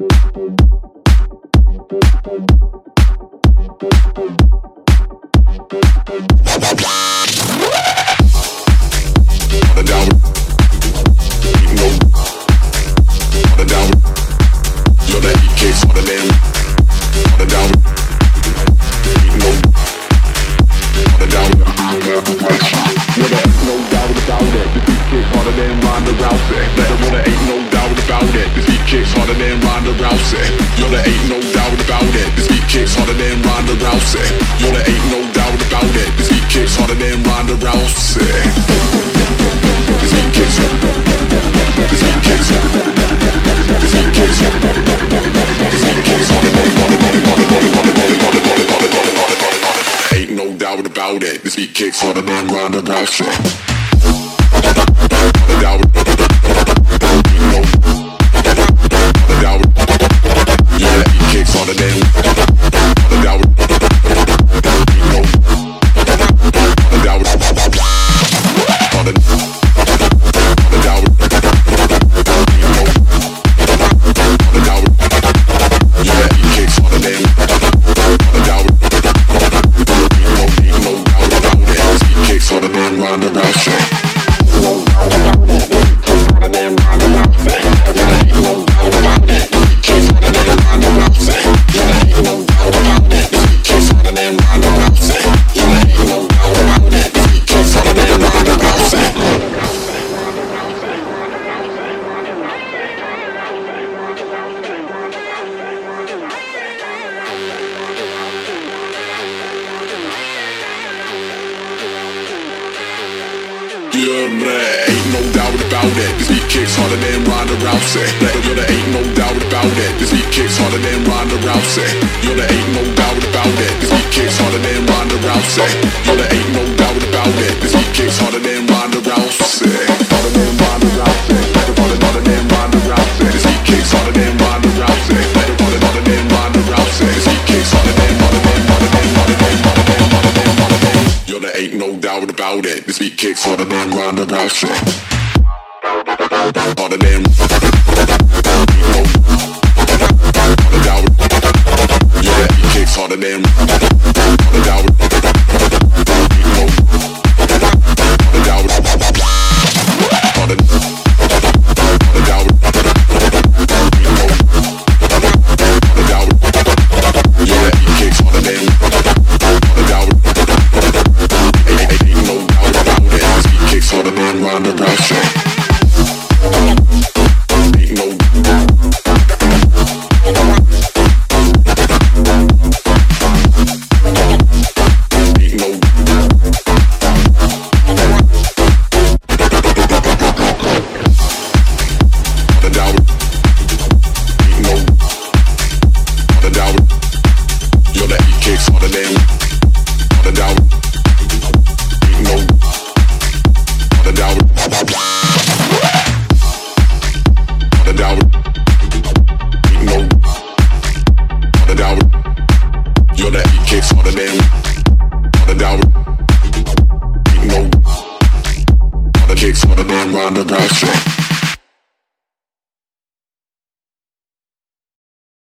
Thank you. Harder than Ronda Rousey. Yo, there ain't no doubt about it. This beat kicks harder than Ronda Rousey. Yo, there ain't no doubt about it. This beat kicks harder than Ronda Rousey. This beat kicks. This beat kicks. This beat kicks. This beat kicks harder than Ain't no doubt about it. This beat kicks harder than Ronda Rousey. Doubt. No. Yeah, ain't no doubt about it. This beat kicks harder than Ronda Rousey. Know there ain't no doubt about it. This beat kicks harder than Ronda Rousey. Yo, there ain't no doubt about it. This beat kicks harder than Ronda Rousey. Yo, there ain't no doubt about it. This beat kicks harder than Ronda Rousey. Harder than Ronda Rousey. Ain't no doubt about it. This beat kicks harder than Ronda Rousey. Harder than. No. Harder doubt. Yeah, that beat kicks harder than. Harder doubt. Doubt. Yo, that beat kicks harder than harder doubt. Ain't no kicks harder than harder doubt. Ain't